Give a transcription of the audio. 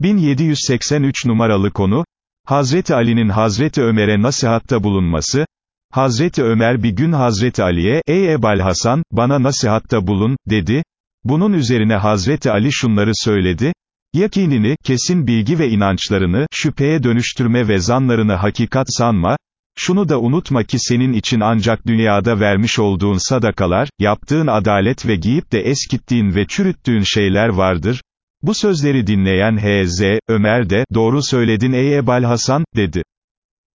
1783 numaralı konu, Hazreti Ali'nin Hazreti Ömer'e nasihatta bulunması, Hazreti Ömer bir gün Hazreti Ali'ye, ey Ebal Hasan, bana nasihatta bulun, dedi, bunun üzerine Hazreti Ali şunları söyledi, yakinini, kesin bilgi ve inançlarını, şüpheye dönüştürme ve zanlarını hakikat sanma, şunu da unutma ki senin için ancak dünyada vermiş olduğun sadakalar, yaptığın adalet ve giyip de eskittiğin ve çürüttüğün şeyler vardır, bu sözleri dinleyen H.Z. Ömer de, doğru söyledin ey Ebal Hasan, dedi.